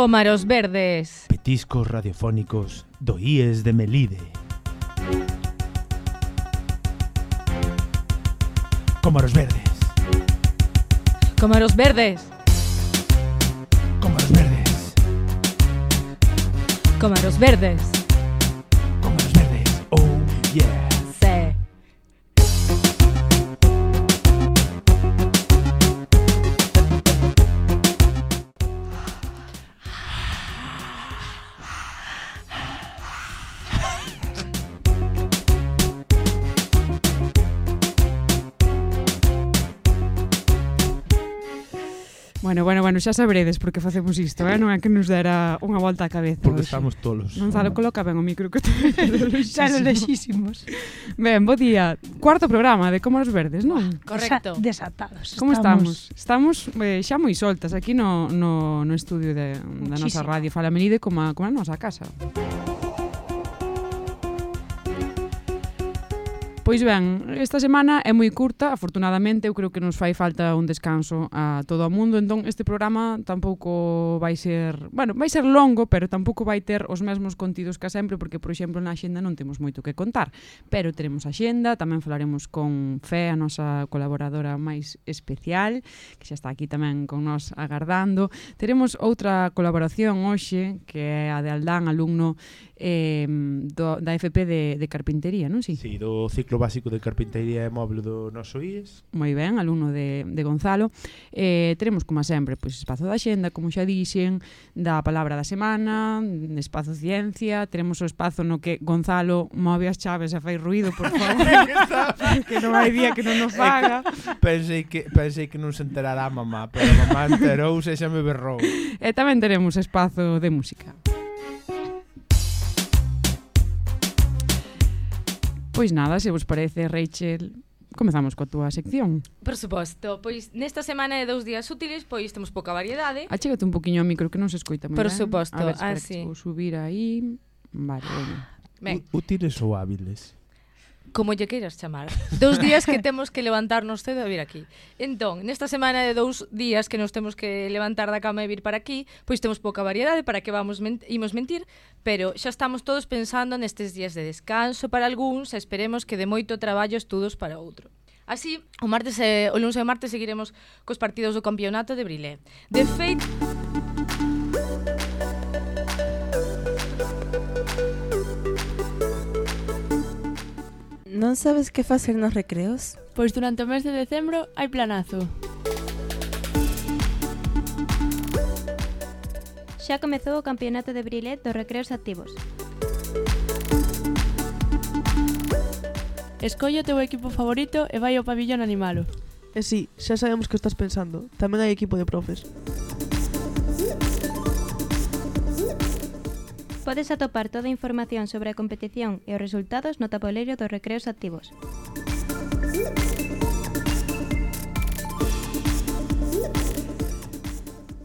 Comaros verdes. Petiscos radiofónicos doíes de Melide. Comaros verdes. Comaros verdes. Comaros verdes. Comaros verdes. Bueno, bueno, bueno, xa sabredes por que facemos isto, eh? non é que nos dera unha volta á cabeza. Porque hoxe. estamos tolos. Gonzalo, coloca ben o micro que xa lo lexísimos. Ben, bo día. Cuarto programa de Como nos verdes, non? Ah, correcto. Desatados. Como estamos? Estamos, estamos eh, xa moi soltas aquí no, no, no estudio de, da nosa radio Falamelide como a, como a nosa casa. Música Pois ben, esta semana é moi curta, afortunadamente eu creo que nos fai falta un descanso a todo o mundo, entón este programa tampouco vai ser, bueno, vai ser longo, pero tampouco vai ter os mesmos contidos que sempre, porque por exemplo na xenda non temos moito que contar, pero teremos axenda, tamén falaremos con Fe, a nosa colaboradora máis especial, que xa está aquí tamén con nós agardando. Teremos outra colaboración hoxe, que é a de Aldán, alumno eh, do, da FP de, de Carpintería, non si? Sí? sí, do ciclo básico de Carpintería e Móvel do noso IES. Moi ben, alumno de, de Gonzalo. Eh, teremos, como sempre, pois, espazo da xenda, como xa dixen, da palabra da semana, espazo ciencia, teremos o espazo no que Gonzalo move as chaves e fai ruido, por favor. que non hai día que non nos faga. pensei que, pensei que non se enterará a mamá, pero a mamá enterouse e xa me berrou. E tamén teremos espazo de música. Pois nada, se vos parece, Rachel, comezamos coa túa sección. Por suposto, pois nesta semana de dous días útiles, pois temos pouca variedade. Achégate un poquinho ao micro que non se escoita moi Por ben. suposto, A ver, espera, así. que ah, vou subir aí. Vale, veña. Ben. Útiles ou hábiles? como lle queiras chamar, dous días que temos que levantarnos cedo e vir aquí. Entón, nesta semana de dous días que nos temos que levantar da cama e vir para aquí, pois temos pouca variedade para que vamos ment imos mentir, pero xa estamos todos pensando nestes días de descanso para algúns e esperemos que de moito traballo estudos para outro. Así, o martes e, o lunes e o martes seguiremos cos partidos do campeonato de Brilé. De feito... Non sabes que facer nos recreos? Pois durante o mes de decembro hai planazo. Xa comezou o campeonato de Brilet dos recreos activos. Escolle o teu equipo favorito e vai ao pabillón animalo. E si, sí, xa sabemos que estás pensando. Tamén hai equipo de profes. Podes atopar toda a información sobre a competición e os resultados no tabuleiro dos recreos activos.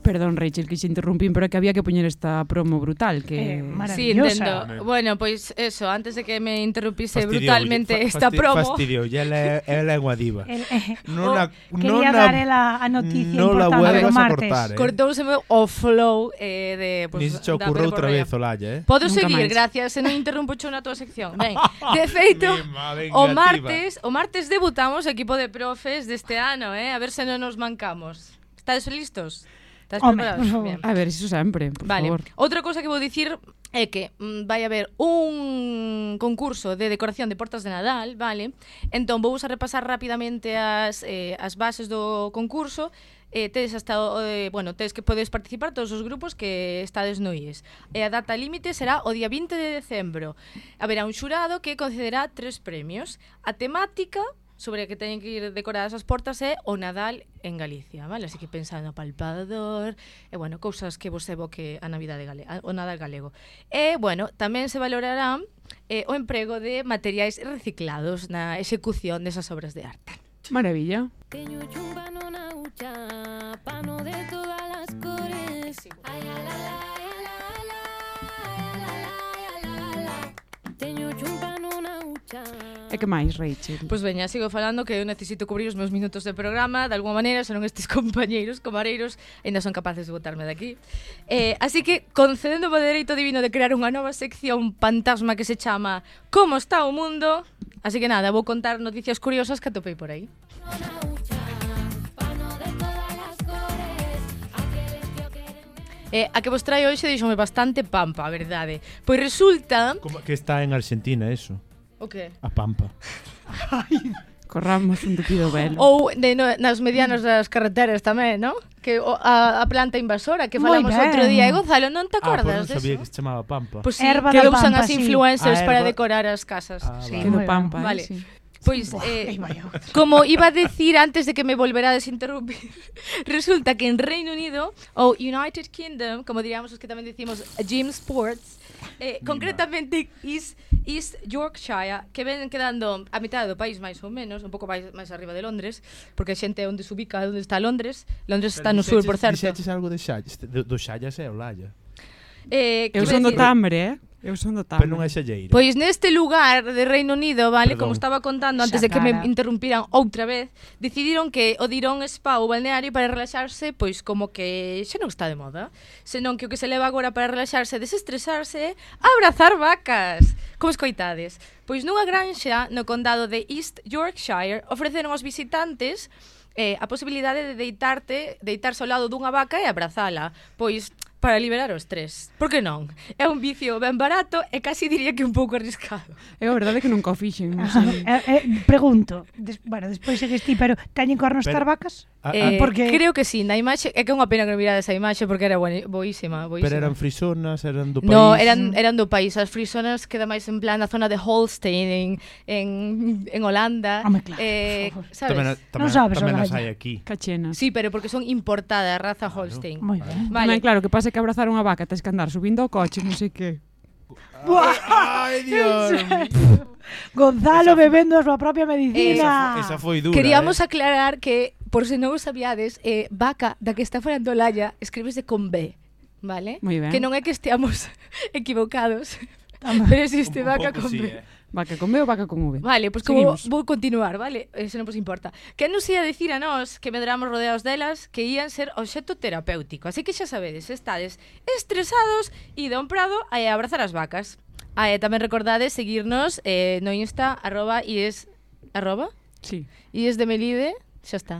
Perdón, Rachel, que se interrumpín, pero que había que poñer esta promo brutal que eh, maravillosa. Sí, entendo. Bueno, pois pues eso, antes de que me interrumpise fastidio, brutalmente fa esta promo. Fastidio, ya la ela é unha diva. El, eh, non oh, la non quería dar la a noticia no importante la vuelvas a cortar. Eh. Cortouse o flow eh, de pues, Ni se ocurre outra vez, Olalla, eh. Podo Nunca seguir, máis. gracias, se non interrumpo cho na tua sección. Ben, de feito, o martes, o martes debutamos equipo de profes deste ano, eh, a ver se non nos mancamos. Estades listos? Estás Home, por favor. Bien. A ver, iso sempre, por vale. favor. Outra cousa que vou dicir é que mm, vai haber un concurso de decoración de portas de Nadal, vale? Entón, vou a repasar rapidamente as, eh, as bases do concurso eh, tedes hasta o, eh, bueno, tedes que podes participar todos os grupos que estades no IES. E a data límite será o día 20 de decembro. Haberá un xurado que concederá tres premios. A temática sobre que teñen que ir decoradas as portas é o Nadal en Galicia, vale? Así que pensando no palpador, e bueno, cousas que vos evoque a Navidade galega, o Nadal galego. E bueno, tamén se valorará eh, o emprego de materiais reciclados na execución desas obras de arte. Maravilla. Teño chumba non ucha, pano de todas as cores. Ay, ala, ala, ala, ala. Teño chumba non aucha. E que máis, Rachel? Pois pues veña, sigo falando que eu necesito cubrir os meus minutos de programa, de alguma maneira, senón estes compañeiros comareiros ainda son capaces de botarme daqui. Eh, así que, concedendo o dereito divino de crear unha nova sección fantasma que se chama Como está o mundo? Así que nada, vou contar noticias curiosas que atopei por aí. Eh, a que vos traio hoxe deixoume bastante pampa, a verdade. Pois resulta... Como que está en Argentina, eso? O que? A pampa. Ai, corramos un tupido velo. Ou de, no, nas medianas das carreteras tamén, non? Que o, a, a planta invasora que falamos outro día. E Gonzalo, non te acordas ah, pois non sabía que se chamaba pampa. Pois sí, Herba que usan pampa, as influencers ah, para decorar as casas. Ah, sí, vale. pampa, vale. Eh, sí. Pois, Buah, eh, como iba a decir antes de que me volverá a desinterrumpir, resulta que en Reino Unido, ou United Kingdom, como diríamos os que tamén decimos Gym Sports, Eh, concretamente East, East Yorkshire, que ven quedando a mitad do país máis ou menos, un pouco máis máis arriba de Londres, porque a xente é onde se ubica, onde está Londres. Londres Pero está no sur, por certo. Dixeches algo de Xallas, do Xallas é o Lalla. Eh, eu son do Tambre, eh? Eu son do Tamar. Pero non é xalleira. Pois neste lugar de Reino Unido, vale, Perdón. como estaba contando antes Xa de que me cara. interrumpiran outra vez, decidiron que o dirón spa ou balneario para relaxarse, pois como que xa non está de moda, senón que o que se leva agora para relaxarse, desestresarse, abrazar vacas. Como escoitades? Pois nunha granxa no condado de East Yorkshire ofreceron aos visitantes eh, a posibilidade de deitarte, deitarse ao lado dunha vaca e abrazala. Pois para liberar o estrés. Por que non? É un vicio ben barato e casi diría que un pouco arriscado. É a verdade que nunca o fixen. Non sei. Eh, eh, pregunto, des, bueno, despois segues ti, pero teñen cornos Pero- vacas? A- a- Eh, porque... porque- Creo que sí, na imaxe, é que é unha pena que non mirades a imaxe porque era boni- boísima, boísima. Pero eran frisonas, eran do país. No, eran mm. eran do país, as frisonas queda máis en plan na zona de Holstein en en, en Holanda. Home, claro, eh, por favor. sabes? Tamén, tamén, Non sabes, tamén as Olalla. hai aquí. Cachena. Sí, pero porque son importadas, raza Holstein. Moi ben. Vale. Vale. claro, que pasa é que abrazar unha vaca, tens que andar subindo ao coche, non sei que. Ai, Dios. Gonzalo esa, bebendo a súa propia medicina. Esa, esa foi dura. Queríamos eh. aclarar que, por se non o sabíades, eh, vaca da que está falando Laia, escríbese con B, vale? Que non é que esteamos equivocados. Pero existe un, un vaca con sí, B. Eh. Vaca con B ou vaca con V. Vale, pois pues como Seguimos. vou continuar, vale? Eso non vos importa. Que nos ia dicir a nós que medramos rodeados delas que ían ser obxecto terapéutico. Así que xa sabedes, estades estresados e de un prado a abrazar as vacas. Ah, e tamén recordades seguirnos eh, no Insta, arroba, es, arroba? Sí. Ies de Melide, xa está.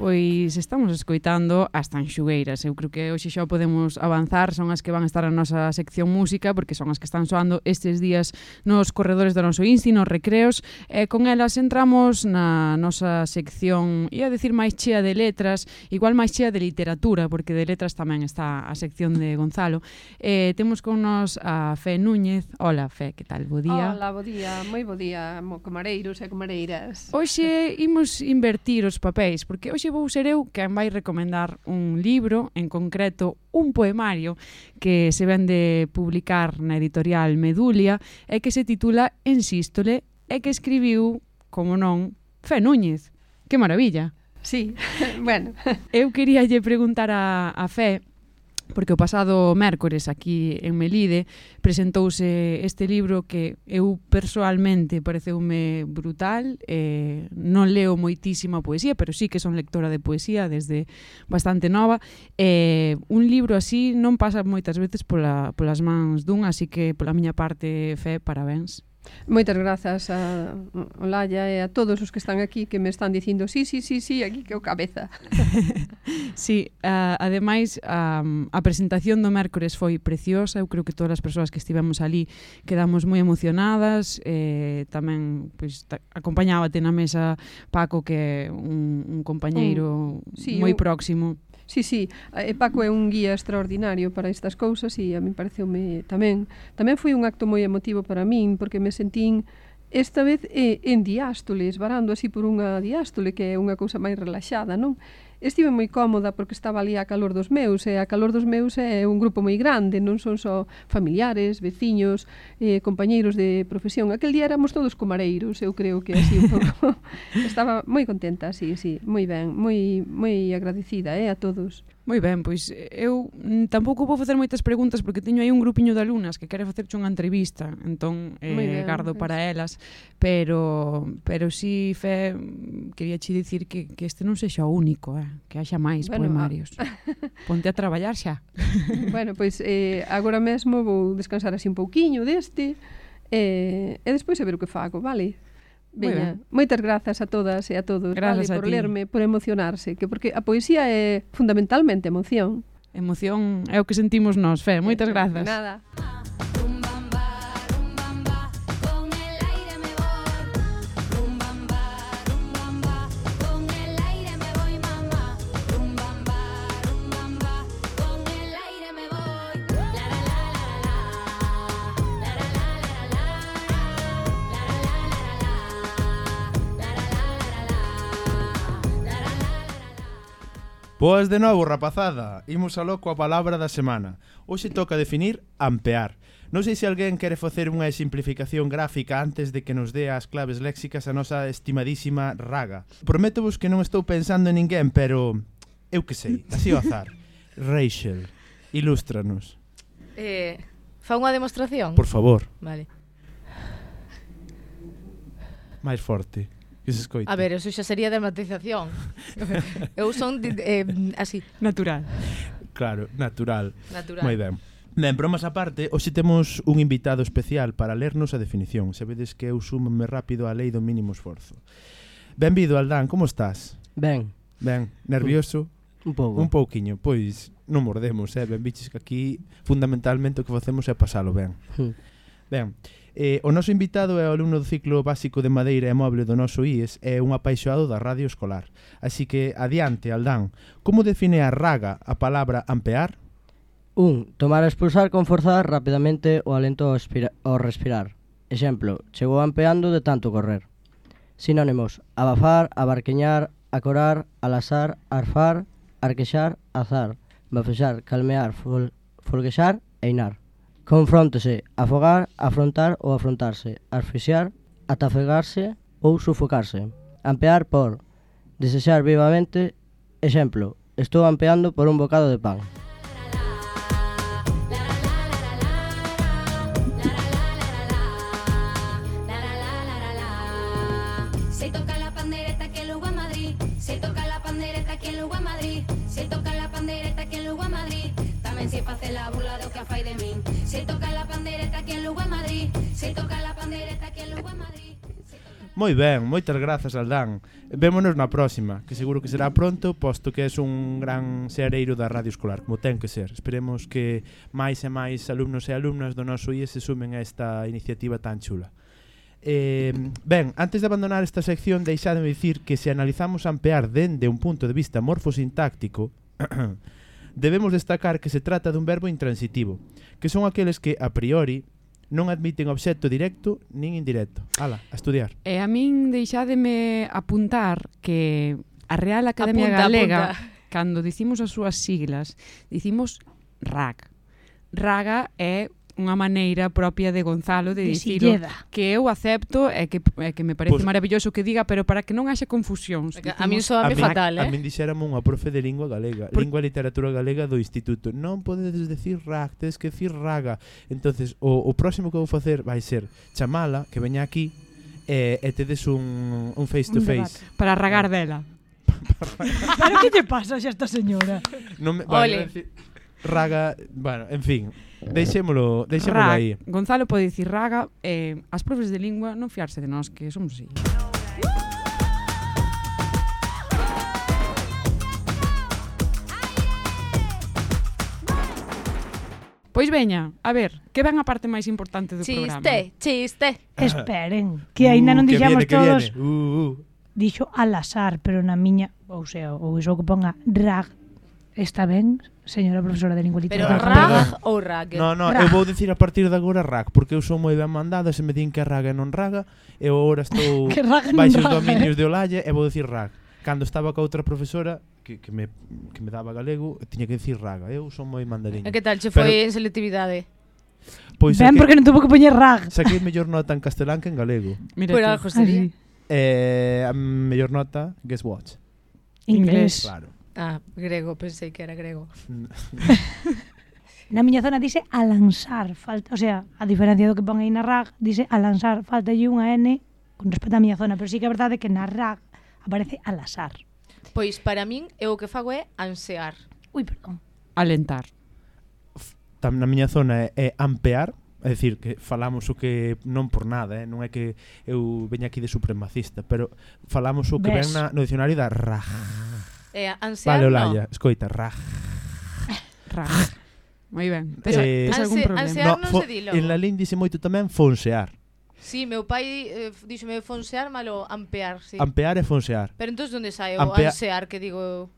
Pois estamos escoitando as tanxugueiras. Eu creo que hoxe xa podemos avanzar, son as que van a estar na nosa sección música porque son as que están soando estes días nos corredores do noso insti, nos recreos. E con elas entramos na nosa sección, ia decir máis chea de letras, igual máis chea de literatura, porque de letras tamén está a sección de Gonzalo. E temos con nos a Fe Núñez. Hola, Fe, que tal? Bo día. Hola, bo día. Moi bo día, mo comareiros e comareiras. Hoxe imos invertir os papéis, porque hoxe hoxe vou ser eu quen vai recomendar un libro, en concreto un poemario que se vende publicar na editorial Medulia e que se titula Ensístole e que escribiu, como non, Fe Núñez. Que maravilla! Sí, bueno. Eu quería lle preguntar a, a Fe porque o pasado mércores aquí en Melide presentouse este libro que eu persoalmente pareceume brutal, eh, non leo moitísima poesía, pero sí que son lectora de poesía desde bastante nova, eh, un libro así non pasa moitas veces pola, polas mans dun, así que pola miña parte, Fe, parabéns. Moitas grazas a Olaya e a todos os que están aquí que me están dicindo sí, sí, sí, sí, aquí que o cabeza. sí, uh, ademais um, a presentación do mércores foi preciosa, eu creo que todas as persoas que estivemos ali quedamos moi emocionadas, eh, tamén pois, ta acompañábate na mesa Paco que é un, un compañeiro um, sí, moi un, próximo. Sí, sí, e Paco é un guía extraordinario para estas cousas e a min pareceume tamén. Tamén foi un acto moi emotivo para min porque me sentín esta vez eh, en diástole, esbarando así por unha diástole que é unha cousa máis relaxada, non? estive moi cómoda porque estaba ali a calor dos meus e a calor dos meus é un grupo moi grande, non son só familiares, veciños, eh, compañeiros de profesión. Aquel día éramos todos comareiros, eu creo que así un pouco. estaba moi contenta, sí, sí, moi ben, moi, moi agradecida eh, a todos. Moi ben, pois eu mm, tampouco vou facer moitas preguntas porque teño aí un grupiño de alumnas que quere facerche unha entrevista, entón eh, ben, gardo pois. para elas, pero pero si sí, fe mm, quería che dicir que, que este non sexa o único, eh, que haxa máis bueno, poemarios. A... Ah, Ponte a traballar xa. bueno, pois eh, agora mesmo vou descansar así un pouquiño deste eh, e despois a ver o que fago, vale? Veña, moitas grazas a todas e a todos grazas vale, a por ti. lerme, por emocionarse, que porque a poesía é fundamentalmente emoción. Emoción é o que sentimos nós, Fe, moitas grazas. Nada. Boas de novo, rapazada. Imos aló coa palabra da semana. Hoxe toca definir ampear. Non sei se alguén quere facer unha simplificación gráfica antes de que nos dé as claves léxicas a nosa estimadísima Raga. Prométovos que non estou pensando en ninguén, pero eu que sei, así o azar. Rachel, ilústranos. Eh, fa unha demostración? Por favor. Vale. Máis forte que se escoite. A ver, eso xa sería dramatización. eu son eh, así. Natural. Claro, natural. Natural. Moi ben. Ben, bromas aparte, hoxe temos un invitado especial para lernos a definición. Sabedes que eu súmome rápido á lei do mínimo esforzo. Benvido, Aldán, como estás? Ben. Ben, nervioso? Un pouco. Un pouquiño, pois non mordemos, eh? Ben, biches que aquí fundamentalmente o que facemos é pasalo ben. Hmm. Ben, eh, o noso invitado é o alumno do ciclo básico de madeira e moble do noso IES e un apaixoado da radio escolar. Así que, adiante, Aldán, como define a raga a palabra ampear? 1. Tomar e expulsar con forza rapidamente o alento ao, ao respirar. Exemplo, chegou ampeando de tanto correr. Sinónimos, abafar, abarqueñar, acorar, alasar, arfar, arquexar, azar, bafexar, calmear, fol folguexar e inar. Confróntese, afogar, afrontar ou afrontarse, asfixiar, atafegarse ou sufocarse. Ampear por desexar vivamente, exemplo, estou ampeando por un bocado de pan. Se toca la pandereta que luego a Madrid, tamén se face la burla Se toca la pandereta que logo a Madrid. Moi ben, moitas grazas Aldán. Vémonos na próxima, que seguro que será pronto, posto que és un gran seareiro da radio escolar, como ten que ser. Esperemos que máis e máis alumnos e alumnas do noso IE se sumen a esta iniciativa tan chula. Eh, ben, antes de abandonar esta sección deixadme dicir que se analizamos ampear dende un punto de vista morfosintáctico debemos destacar que se trata dun verbo intransitivo que son aqueles que a priori non admiten obxecto directo nin indirecto. Ala, a estudiar. E a min deixádeme apuntar que a Real Academia apunta, Galega, apunta. cando dicimos as súas siglas, dicimos RAC. Raga é unha maneira propia de Gonzalo de dicir que eu acepto e que, e que me parece pues, maravilloso que diga, pero para que non haxe confusións. A mí soame fatal, eh? A, min mí dixéramos unha profe de lingua galega, Por... lingua e literatura galega do instituto. Non podedes decir rag, tedes que decir raga. Entonces, o, o próximo que vou facer vai ser chamala, que veña aquí, e, e tedes un, un face to face. Para ragar dela. Pero que lle pasa xa esta señora? Non me, vale, Ole. Raga, bueno, en fin, Deixémolo, deixémolo aí. Gonzalo pode dicir raga, eh, as profes de lingua non fiarse de nós que somos así. Pois veña, a ver, que ven a parte máis importante do chiste, programa. Chiste, chiste. Ah. Esperen, que aínda non uh, dixamos viene, todos. Viene. Uh, uh. Dixo al azar, pero na miña, ou sea, ou iso que ponga rag Está ben, señora profesora de lingua. Pero rag ou rag? No, no, rag. eu vou dicir a partir de agora rag, porque eu sou moi ben mandada, se me din que raga non raga, eu agora estou baixo os dominios eh. de Olalle e vou dicir rag. Cando estaba ca outra profesora que, que, me, que me daba galego, tiña que dicir raga. Eu son moi mandariño. E que tal che foi Pero, en selectividade? Pois ben, que, porque non tuvo que poñer rag. Saquei mellor nota en castelán que en galego. Mira Por algo sería. Ah, eh, a mellor nota, guess what? Inglés. Claro. Ah, grego, pensei que era grego. na miña zona dice a lanzar, falta, o sea, a diferencia do que pon aí na RAG, dice a lanzar, falta aí unha N con respecto á miña zona, pero sí que é verdade que na RAG aparece al azar. Pois para min eu o que fago é ansear. Ui, perdón. Alentar. Tam na miña zona é, é ampear, é dicir que falamos o que non por nada, eh? non é que eu veña aquí de supremacista, pero falamos o que ven na, no dicionario da RAG. Eh, ansiar, vale, Olalla, no. escoita, raj. Raj. Moi ben. Pero, eh, tes algún problema? Ansiar non no, se di logo. En Lalín dice moito tamén fonsear. Sí, meu pai eh, díxome fonsear, malo ampear, sí. Ampear e fonsear. Pero entón onde sai o Ampea... ansear que digo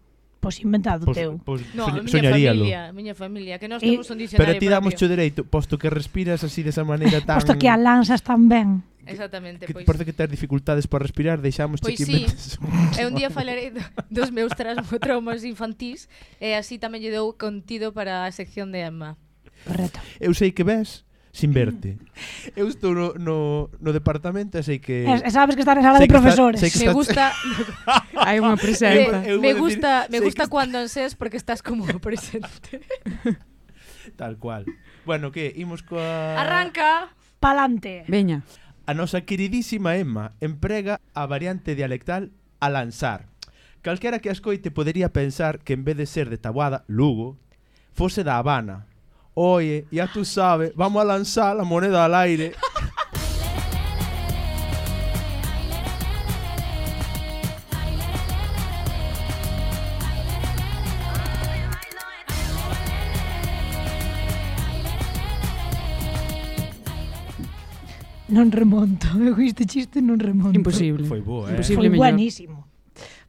pois inventado pois, teu. Pois, no, soñ soñaríalo. Familia, miña familia, que nós eh, temos un diccionario Pero ti damos cho dereito, posto que respiras así desa maneira tan... posto que a lanzas tan ben. Exactamente, que, pois. Parece que ter dificultades para respirar, deixamos pois que sí. E un día falarei dos meus traumas infantís e así tamén lle dou contido para a sección de Emma. Correcto. Eu sei que ves, sin verte. Eu estou no, no, no departamento e sei que... E sabes que está na sala de profesores. Está. Me gusta... Hai unha presenza. Me, me gusta, me gusta cuando enses porque estás como presente. Tal cual. Bueno, que imos coa... Arranca! Palante. Veña. A nosa queridísima Emma emprega a variante dialectal a lanzar. Calquera que a escoite podería pensar que en vez de ser de Taboada, Lugo, fose da Habana, Oye, ya tú sabes, vamos a lanzar la moneda al aire. Non remonto. Eu este chiste non remonto. Imposible. Foi boa, eh? Imposible Foi mellor. buenísimo.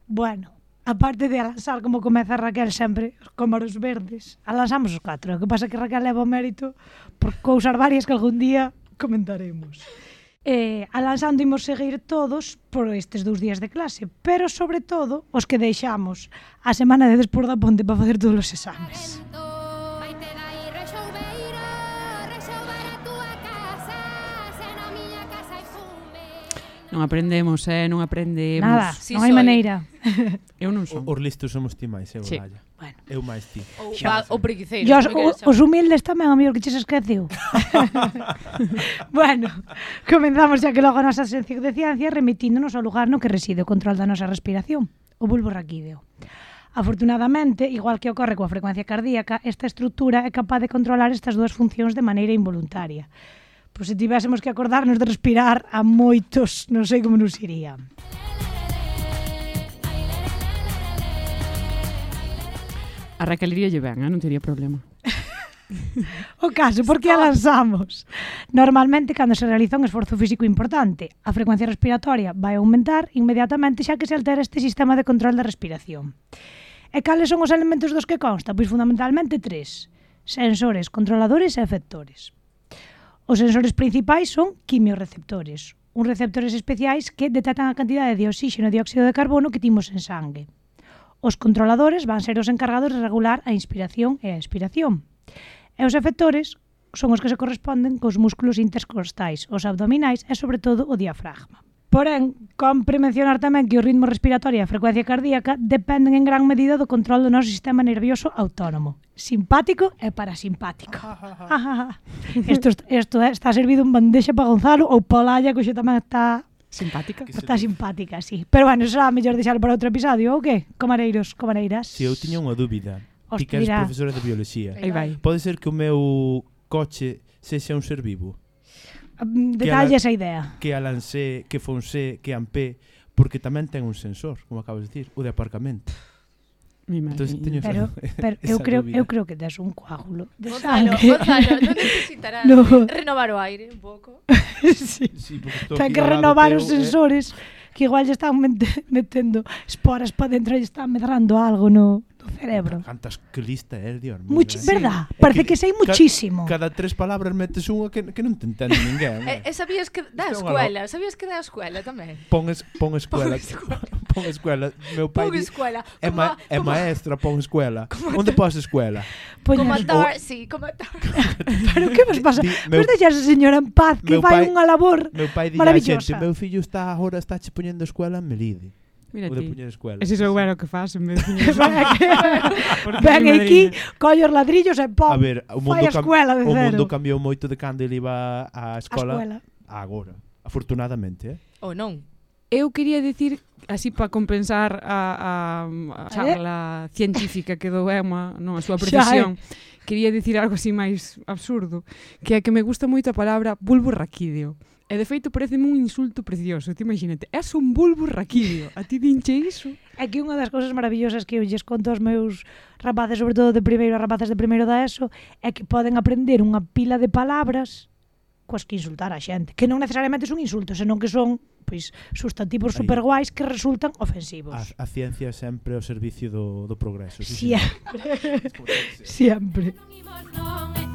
Bueno, aparte de alasar como comeza Raquel sempre como os verdes, alasamos os catro. O que pasa que Raquel leva o mérito por cousas varias que algún día comentaremos. Eh, alasando imos seguir todos por estes dous días de clase, pero sobre todo os que deixamos a semana de despois da ponte para facer todos os exames. Rento. Non aprendemos, eh, non aprendemos. Nada, sí, non hai maneira. Eu non son. Os listos somos ti máis, eu, sí. Naya. Bueno. Eu máis ti. O, va, o preguiceiro. Os, os humildes tamén, amigo, que che esqueceu. bueno, comenzamos xa que logo a nosa sección de ciencia remitíndonos ao lugar no que reside o control da nosa respiración, o bulbo raquídeo. Afortunadamente, igual que ocorre coa frecuencia cardíaca, esta estrutura é capaz de controlar estas dúas funcións de maneira involuntaria. Pois se tivésemos que acordarnos de respirar a moitos, non sei como nos iría. A Raquel iría lle ben, eh? non tería problema. o caso, porque a lanzamos? Normalmente, cando se realiza un esforzo físico importante, a frecuencia respiratoria vai aumentar inmediatamente xa que se altera este sistema de control da respiración. E cales son os elementos dos que consta? Pois fundamentalmente tres. Sensores, controladores e efectores. Os sensores principais son quimiorreceptores, uns receptores especiais que detectan a cantidade de oxígeno e dióxido de carbono que timos en sangue. Os controladores van ser os encargados de regular a inspiración e a expiración. E os efectores son os que se corresponden cos músculos intercostais, os abdominais e, sobre todo, o diafragma. Porén, compre mencionar tamén que o ritmo respiratorio e a frecuencia cardíaca dependen en gran medida do control do noso sistema nervioso autónomo, simpático e parasimpático. Ah, ah, ah. isto, isto está servido en bandexa para Gonzalo ou para que xe tamén está Simpática. Está simpática, sí. Pero bueno, será mellor deixar para outro episodio, ou que? Comareiros, comareiras. Si eu tiña unha dúbida, ti que eres profesora de biología. Aí vai. Pode ser que o meu coche sexa un ser vivo? Mm, Detalles a idea. Que a Lancé, que Fonse, que Ampé, porque tamén ten un sensor, como acabas de dicir, o de aparcamento. Entonces, teño pero, esa, pero esa eu creo dúbida. eu creo que tes un coágulo de Gonzalo, sangue. Gonzalo, non necesitarás no. renovar o aire un pouco. sí. sí ten que renovar os eh, sensores eh? que igual lle están metendo esporas para dentro e están medrando algo no o cerebro. Cantas que lista é, eh, Dios mío. Eh? Verdad, sí. parece que, que sei muchísimo. Ca, cada tres palabras metes unha que, que non te entende ninguén. eh, e sabías que da escuela, sabías que da escuela tamén. Pon, es, pon escuela. pon escuela. Meu pai pon escuela. É, ma, é maestra, pon escuela. Onde pos escuela? Poñas. Como sí, como Darcy. Pero que vos pasa? Vos deixas esa señora en paz, que vai unha labor maravillosa. Meu pai di a xente, meu fillo está agora está che poñendo escuela en Melide. Mira Ou de puñer escuela. Ese se o que fas en vez de puñer. Ven aquí, collo os ladrillos e pom. A ver, o mundo, cam escuela de o mundo cambiou moito de cando ele iba á escola, a agora. Afortunadamente, eh? Ou oh, non. Eu quería dicir, así para compensar a, a, a eh? charla eh? científica que dou Emma, non, a súa eh. profesión, quería dicir algo así máis absurdo, que é que me gusta moito a palabra bulbo raquídeo. E de feito pareceme un insulto precioso. Ti imagínate, és un bulbo raquidio. A ti dinche iso? É que unha das cousas maravillosas que eu lles conto aos meus rapaces, sobre todo de primeiro, rapaces de primeiro da ESO, é que poden aprender unha pila de palabras coas que insultar a xente, que non necesariamente son insultos, senón que son pois substantivos super guais que resultan ofensivos. A, a ciencia é sempre ao servicio do, do progreso. Sí, siempre. Sí, siempre. siempre.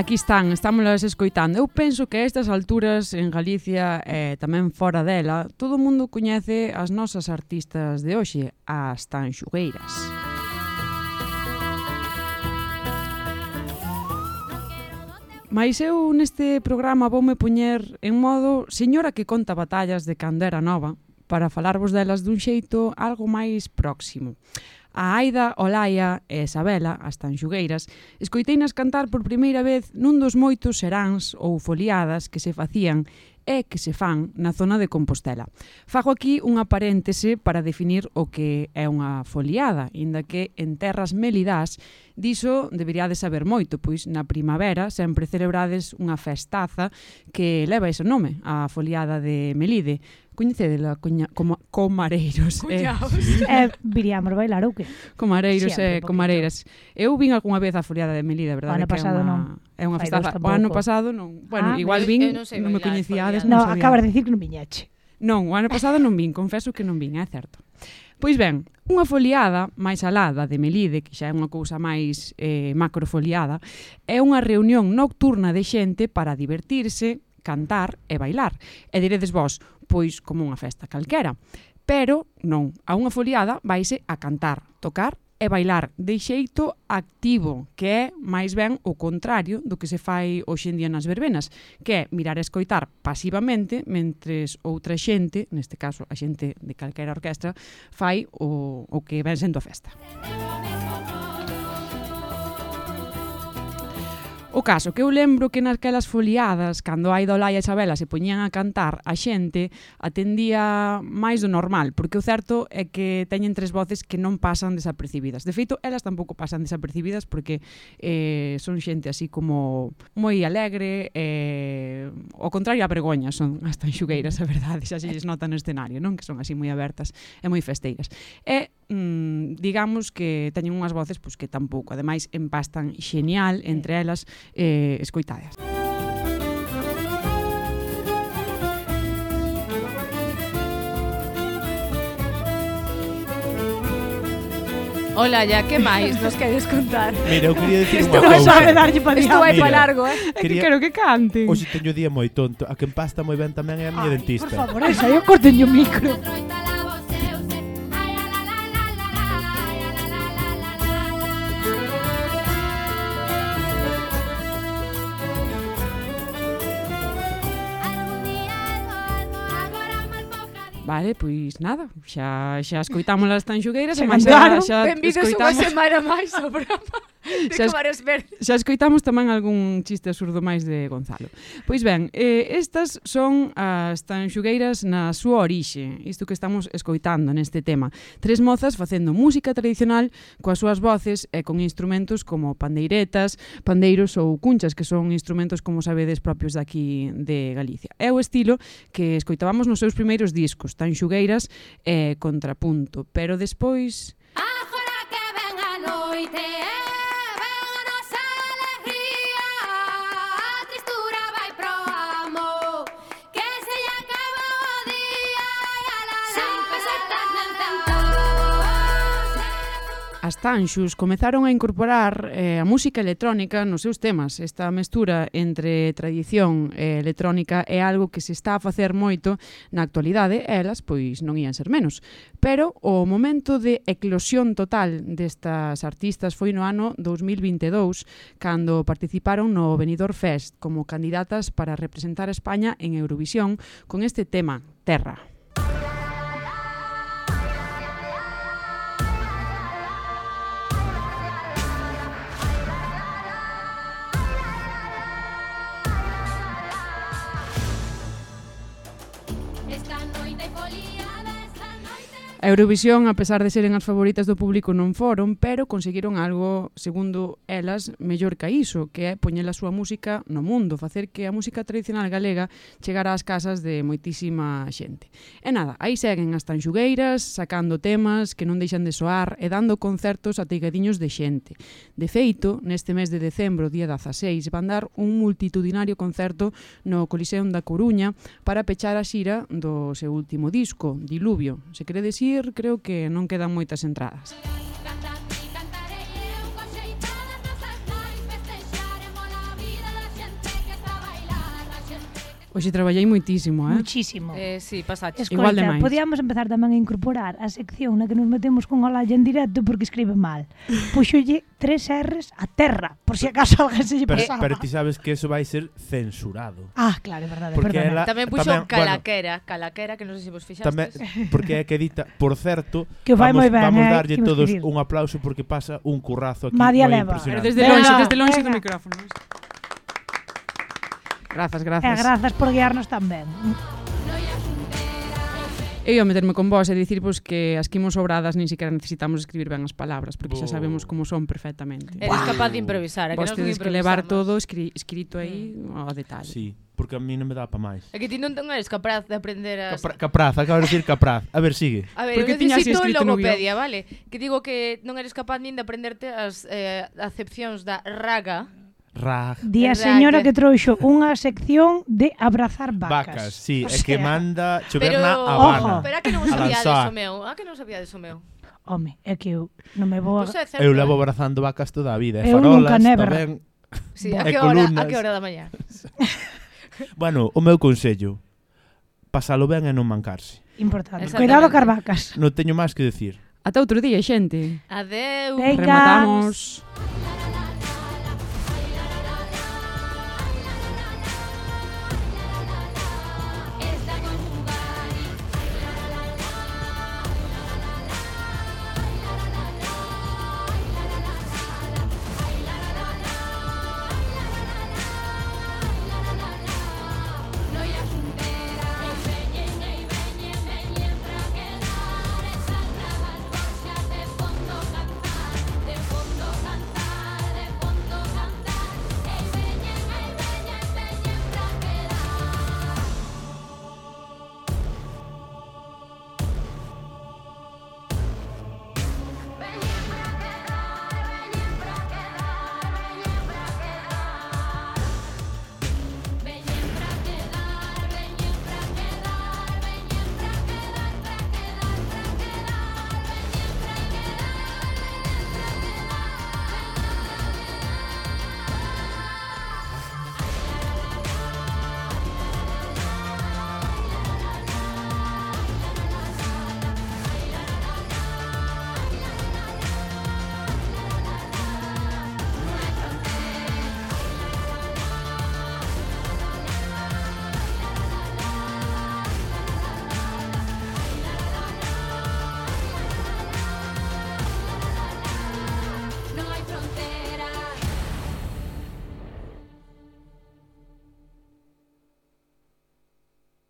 Aquí están, estámoslas escoitando. Eu penso que a estas alturas en Galicia e eh, tamén fora dela, todo o mundo coñece as nosas artistas de hoxe, as tanxugueiras. Mais eu neste programa voume poñer en modo señora que conta batallas de cando era nova para falarvos delas dun xeito algo máis próximo. A Aida, Olaia e Isabela, as tanxugueiras, escoiteinas cantar por primeira vez nun dos moitos seráns ou foliadas que se facían e que se fan na zona de Compostela. Fago aquí unha paréntese para definir o que é unha foliada, inda que en terras melidás Diso deberíades saber moito, pois na primavera sempre celebrades unha festaza que leva ese nome, a foliada de Melide. Coñecedela coña, como comareiros. Eh. Cuñaos. Eh, viríamos bailar ou que? Comareiros e eh, comareiras. Eu vin algunha vez a foliada de Melide, verdade? O ano pasado una... non. É unha festaza. O ano pasado non. Bueno, ah, igual vin, non, sei non me coñecíades. Non, no, acabas de dicir que non viñache. Non, o ano pasado non vin, confeso que non vin, é certo. Pois ben, unha foliada máis alada de Melide, que xa é unha cousa máis eh, macrofoliada, é unha reunión nocturna de xente para divertirse, cantar e bailar. E diredes vós, pois como unha festa calquera. Pero non, a unha foliada vaise a cantar, tocar e bailar de xeito activo, que é máis ben o contrario do que se fai hoxe en día nas verbenas, que é mirar e escoitar pasivamente mentres outra xente, neste caso a xente de calquera orquestra, fai o, o que ven sendo a festa. Música O caso que eu lembro que nasquelas foliadas, cando a Idolai e Isabela se poñían a cantar, a xente atendía máis do normal, porque o certo é que teñen tres voces que non pasan desapercibidas. De feito, elas tampouco pasan desapercibidas porque eh, son xente así como moi alegre, eh, ao contrario a vergoña son as tan xugueiras, a verdade, xa se lles nota no escenario, non? Que son así moi abertas e moi festeiras. E mm, digamos que teñen unhas voces pois, que tampouco, ademais empastan xenial entre elas eh, escoitadas. Ola, ya, que máis nos queres contar? Mira, eu quería dicir unha cousa. Isto vai darlle para Isto vai pa largo, eh? Quería... Que quero que canten. Hoxe teño día moi tonto. A que empasta moi ben tamén é a miña dentista. Por favor, esa, eu corteño o micro. Vale, pois nada, xa, xa escoitámoslas tan xogueiras, e máis xa, xa, xa Benvidos unha semana máis ao programa. de Comares Verdes. Xa escoitamos tamén algún chiste absurdo máis de Gonzalo. Pois ben, eh, estas son as tanxugueiras na súa orixe, isto que estamos escoitando neste tema. Tres mozas facendo música tradicional coas súas voces e con instrumentos como pandeiretas, pandeiros ou cunchas, que son instrumentos, como sabedes, propios daqui de Galicia. É o estilo que escoitábamos nos seus primeiros discos, tanxugueiras e eh, contrapunto. Pero despois... Agora que ven a noite, eh? as Tanxus comezaron a incorporar eh, a música electrónica nos seus temas. Esta mestura entre tradición e eh, electrónica é algo que se está a facer moito na actualidade, elas pois non ían ser menos. Pero o momento de eclosión total destas artistas foi no ano 2022, cando participaron no Benidorm Fest como candidatas para representar a España en Eurovisión con este tema, Terra. Terra. A Eurovisión, a pesar de seren as favoritas do público, non foron, pero conseguiron algo, segundo elas, mellor que iso, que é poñer a súa música no mundo, facer que a música tradicional galega chegara ás casas de moitísima xente. E nada, aí seguen as tanxugueiras, sacando temas que non deixan de soar e dando concertos a teigadiños de xente. De feito, neste mes de decembro, día 16, van dar un multitudinario concerto no Coliseum da Coruña para pechar a xira do seu último disco, Diluvio. Se queredes ir, ir, creo que non quedan moitas entradas. Hoxe traballei moitísimo, eh? Muchísimo. Eh, sí, pasaxe. Escoita, Igual de máis. podíamos empezar tamén a incorporar a sección na que nos metemos con Olalla en directo porque escribe mal. Puxolle tres R's a terra, por si acaso alguén se lle pero, pasaba. Pero ti sabes que eso vai ser censurado. Ah, claro, é verdade, porque perdona. Ela, tamén puxo tamén, calaquera, bueno, calaquera, que non sei se vos fixastes. Tamén, porque é que dita, por certo, que vai vamos, moi ben, vamos eh, darlle todos un aplauso porque pasa un currazo aquí. Madia leva. Pero desde longe, desde longe do micrófono. Grazas, grazas. E grazas por guiarnos tamén. Eu ia meterme con vos e dicir pois, que as que imos obradas nin sequera necesitamos escribir ben as palabras, porque xa sabemos como son perfectamente. Eres capaz de improvisar, que Vos tedes que levar todo escri escrito aí ao detalle. Sí, porque a mí non me dá pa máis. É que ti non eres capaz de aprender as... Capra, capraz, acabo de decir capraz. A ver, sigue. A ver, porque eu necesito logopedia, vale? Que digo que non eres capaz nin de aprenderte as eh, acepcións da raga, Raj. Día señora que trouxo unha sección de abrazar vacas. Vacas, sí, o sea, é que manda choverna pero, a Habana. Pero a que non sabía deso meu, a que non sabía deso meu. Home, é que eu non me vou... A... Eu levo abrazando vacas toda a vida, eu farolas, nunca never. tamén. Sí, a que hora, a que hora da mañá. bueno, o meu consello, pasalo ben e non mancarse. Importante. Cuidado car vacas. Non teño máis que decir. Ata outro día, xente. Adeus. Venga. Rematamos.